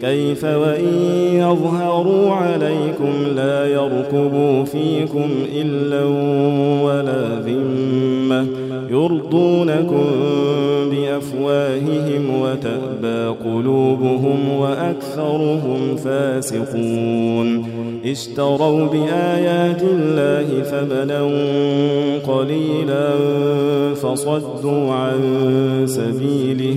كيف وإن يظهروا عليكم لا يركبوا فيكم إلا ولا ذمة يرضونكم بأفواههم وتأبى قلوبهم وأكثرهم فاسقون اشتروا بآيات الله ثمنا قليلا فصدوا عن سبيله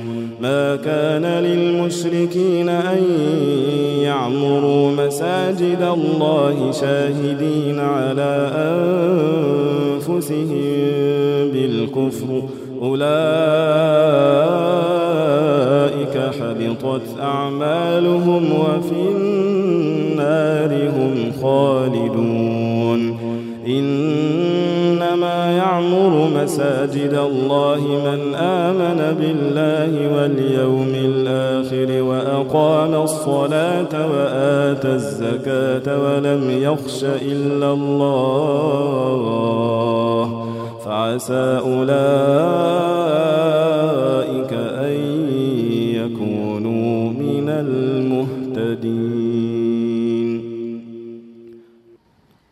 كان للمشركين أن يعمروا مساجد الله شاهدين على أنفسهم بالكفر. أولئك حبطت أعمالهم وفي مساجد الله من آمن بالله واليوم الآخر وأقام الصلاة وآتى الزكاة ولم يخش إلا الله فعسى أولئك أن يكونوا من المهتدين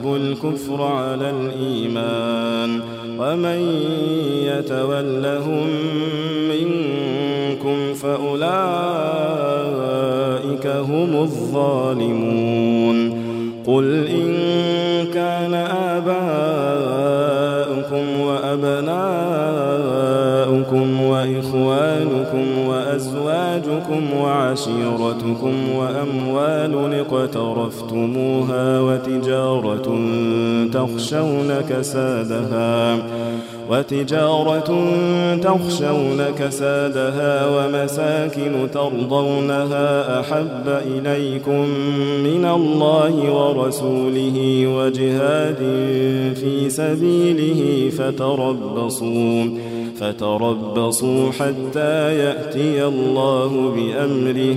استحبوا الكفر على الإيمان ومن يتولهم منكم فأولئك هم الظالمون قل إن كان آباؤكم وأبناؤكم وإخوانكم وأزواجكم وعشيرتكم وأموال اقترفتموها وتجارة تخشون كسادها وتجارة تخشون كسادها ومساكن ترضونها أحب إليكم من الله ورسوله وجهاد في سبيله فتربصوا فتربصوا حتى يأتي الله بأمره.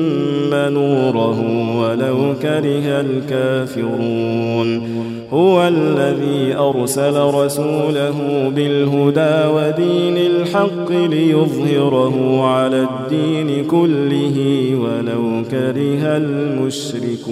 نوره ولو كره الكافرون. هو الذي أرسل رسوله بالهدى ودين الحق ليظهره على الدين كله ولو كره المشركون.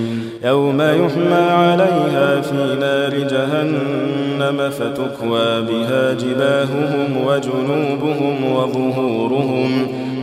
يوم يحمى عليها في نار جهنم فتكوى بها جباههم وجنوبهم وظهورهم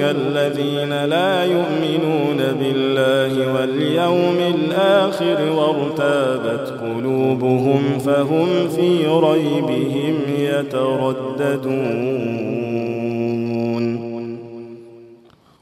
يستأذنك الذين لا يؤمنون بالله واليوم الآخر وارتابت قلوبهم فهم في ريبهم يترددون.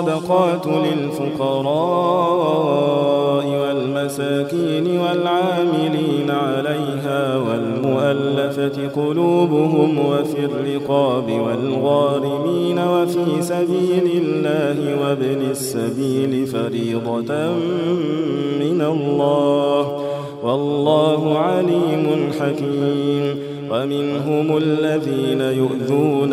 الصدقات للفقراء والمساكين والعاملين عليها والمؤلفة قلوبهم وفي الرقاب والغارمين وفي سبيل الله وابن السبيل فريضة من الله. والله عليم حكيم. ومنهم الذين يؤذون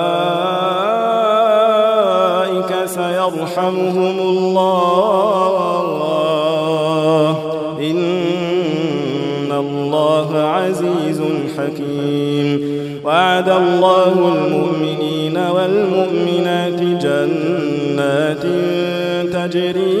سيرحمهم الله. إن الله عزيز حكيم. وعد الله المؤمنين والمؤمنات جنات تجري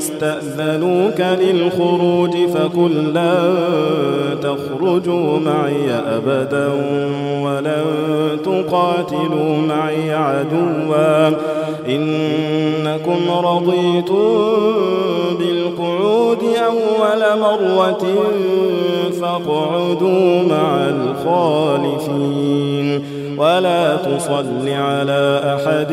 فاستأذنوك للخروج فقل لن تخرجوا معي أبدا ولن تقاتلوا معي عدوا. إنكم رضيتم بالقعود أول مرة فاقعدوا مع الخالفين. ولا تصل على أحد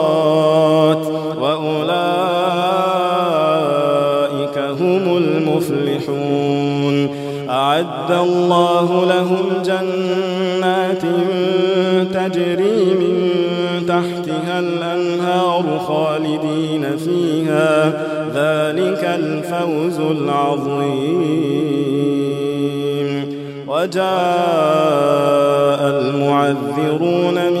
أعد الله لهم جنات تجري من تحتها الأنهار خالدين فيها. ذلك الفوز العظيم. وجاء المعذرون من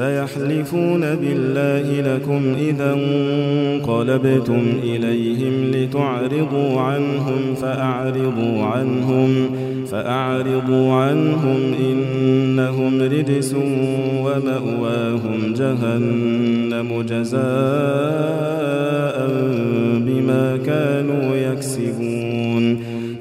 سيحلفون بالله لكم إذا انقلبتم إليهم لتعرضوا عنهم فأعرضوا عنهم فأعرضوا عنهم إنهم رجس ومأواهم جهنم جزاء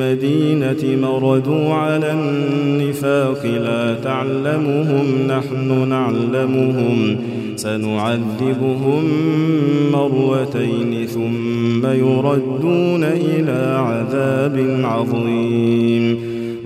المدينة مردوا على النفاق لا تعلمهم نحن نعلمهم. سنعذبهم مرتين ثم يردون إلى عذاب عظيم.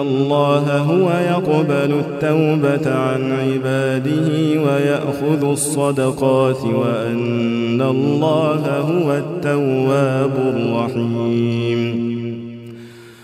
الله هو يقبل التوبة عن عباده ويأخذ الصدقات وأن الله هو التواب الرحيم.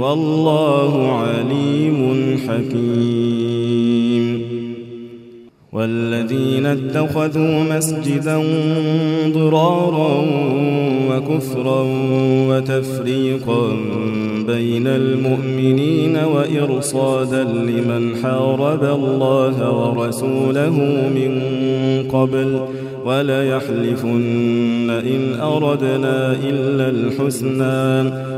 والله عليم حكيم. والذين اتخذوا مسجدا ضرارا وكفرا وتفريقا بين المؤمنين وإرصادا لمن حارب الله ورسوله من قبل وليحلفن إن أردنا إلا الحسنى.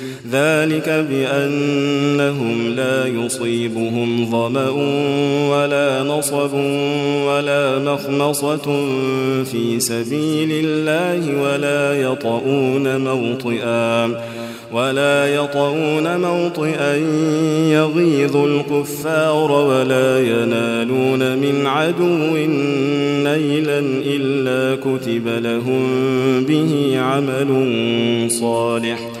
ذلك بأنهم لا يصيبهم ظمأ ولا نصب ولا مخمصة في سبيل الله ولا يطؤون موطئا ولا يطؤون موطئا يغيظ الكفار ولا ينالون من عدو نيلا إلا كتب لهم به عمل صالح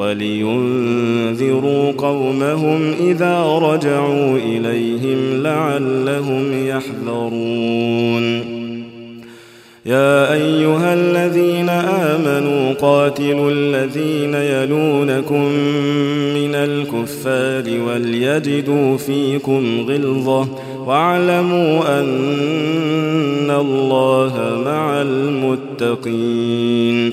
ولينذروا قومهم إذا رجعوا إليهم لعلهم يحذرون. يا أيها الذين آمنوا قاتلوا الذين يلونكم من الكفار وليجدوا فيكم غلظة واعلموا أن الله مع المتقين.